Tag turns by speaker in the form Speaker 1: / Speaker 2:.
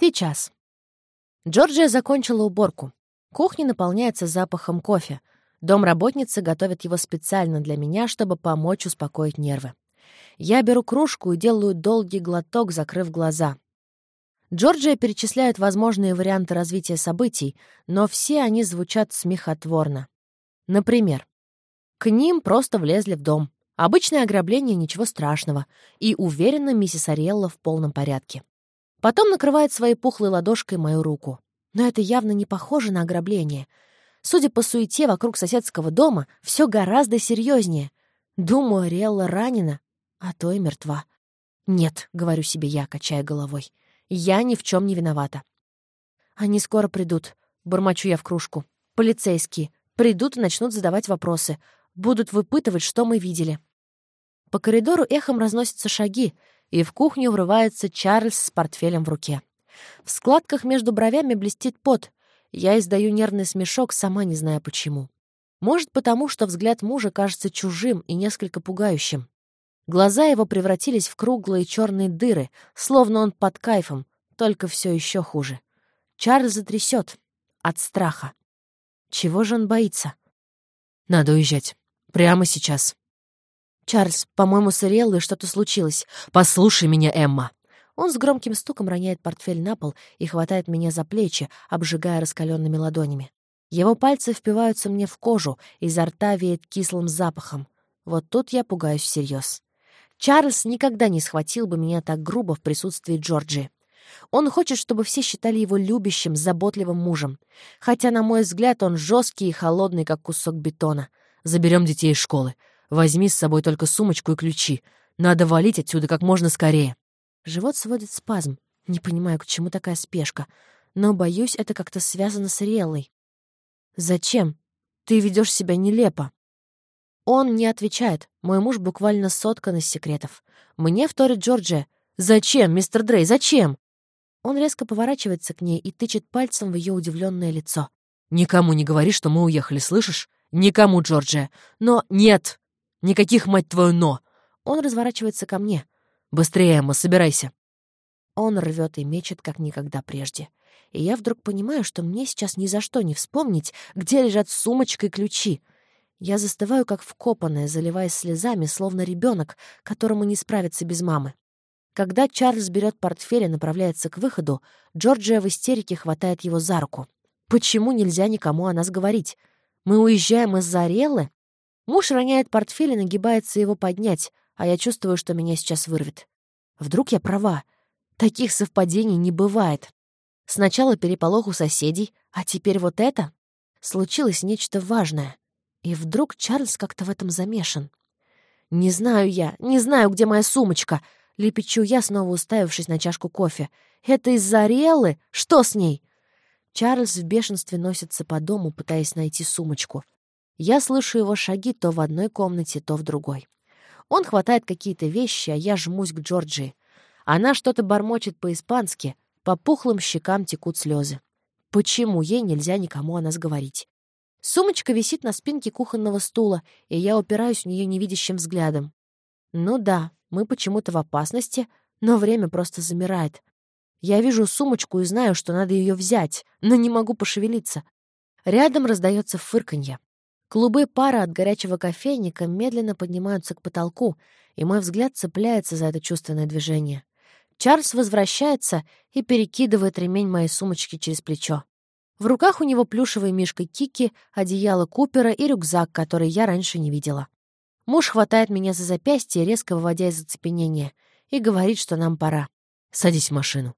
Speaker 1: Сейчас. Джорджия закончила уборку. Кухня наполняется запахом кофе. Домработницы готовят его специально для меня, чтобы помочь успокоить нервы. Я беру кружку и делаю долгий глоток, закрыв глаза. Джорджия перечисляет возможные варианты развития событий, но все они звучат смехотворно. Например, к ним просто влезли в дом. Обычное ограбление, ничего страшного. И уверена, миссис Ариэлла в полном порядке. Потом накрывает своей пухлой ладошкой мою руку. Но это явно не похоже на ограбление. Судя по суете вокруг соседского дома, все гораздо серьезнее. Думаю, Ариэлла ранена, а то и мертва. «Нет», — говорю себе я, качая головой, — «я ни в чем не виновата». «Они скоро придут», — бормочу я в кружку. «Полицейские. Придут и начнут задавать вопросы. Будут выпытывать, что мы видели». По коридору эхом разносятся шаги, и в кухню врывается Чарльз с портфелем в руке. В складках между бровями блестит пот. Я издаю нервный смешок, сама не зная почему. Может, потому что взгляд мужа кажется чужим и несколько пугающим. Глаза его превратились в круглые черные дыры, словно он под кайфом, только все еще хуже. Чарльз затрясет от страха. Чего же он боится?
Speaker 2: Надо уезжать. Прямо сейчас.
Speaker 1: «Чарльз, по-моему, с Ириэллой что-то случилось.
Speaker 2: Послушай меня, Эмма!»
Speaker 1: Он с громким стуком роняет портфель на пол и хватает меня за плечи, обжигая раскаленными ладонями. Его пальцы впиваются мне в кожу, изо рта веет кислым запахом. Вот тут я пугаюсь всерьез. Чарльз никогда не схватил бы меня так грубо в присутствии Джорджи. Он хочет, чтобы все считали его любящим, заботливым мужем. Хотя, на мой взгляд, он жесткий и холодный, как кусок бетона.
Speaker 2: Заберем детей из школы. Возьми с собой только сумочку и ключи. Надо валить отсюда как можно скорее».
Speaker 1: Живот сводит спазм. Не понимаю, к чему такая спешка. Но, боюсь, это как-то связано с Риэллой. «Зачем? Ты ведешь себя нелепо». Он не отвечает. Мой муж буквально соткан из секретов. Мне вторит Джорджия. «Зачем, мистер Дрей, зачем?» Он резко поворачивается к ней и тычет пальцем в ее удивленное лицо.
Speaker 2: «Никому не говори, что мы уехали, слышишь? Никому, Джорджия. Но нет, Никаких, мать твою, «но».
Speaker 1: Он разворачивается ко мне.
Speaker 2: «Быстрее, Эмма, собирайся».
Speaker 1: Он рвет и мечет, как никогда прежде. И я вдруг понимаю, что мне сейчас ни за что не вспомнить, где лежат сумочка и ключи. Я застываю, как вкопанная, заливаясь слезами, словно ребенок, которому не справиться без мамы. Когда Чарльз берет портфель и направляется к выходу, Джорджия в истерике хватает его за руку. «Почему нельзя никому о нас говорить? Мы уезжаем из-за Ореллы?» Муж роняет портфель и нагибается его поднять, а я чувствую, что меня сейчас вырвет. Вдруг я права. Таких совпадений не бывает. Сначала переполох у соседей, а теперь вот это? Случилось нечто важное. И вдруг Чарльз как-то в этом замешан. «Не знаю я, не знаю, где моя сумочка!» — лепечу я, снова уставившись на чашку кофе. «Это из-за Ариэллы? Что с ней?» Чарльз в бешенстве носится по дому, пытаясь найти сумочку. Я слышу его шаги то в одной комнате, то в другой. Он хватает какие-то вещи, а я жмусь к Джорджии. Она что-то бормочет по-испански, по пухлым щекам текут слезы. Почему ей нельзя никому о нас говорить? Сумочка висит на спинке кухонного стула, и я упираюсь в нее невидящим взглядом. Ну да, мы почему-то в опасности, но время просто замирает. Я вижу сумочку и знаю, что надо ее взять, но не могу пошевелиться. Рядом раздается фырканье. Клубы пара от горячего кофейника медленно поднимаются к потолку, и мой взгляд цепляется за это чувственное движение. Чарльз возвращается и перекидывает ремень моей сумочки через плечо. В руках у него плюшевый мишка Кики, одеяло Купера и рюкзак, который я раньше не видела. Муж хватает меня за запястье, резко выводя из зацепенения, и говорит, что нам пора.
Speaker 2: «Садись в машину».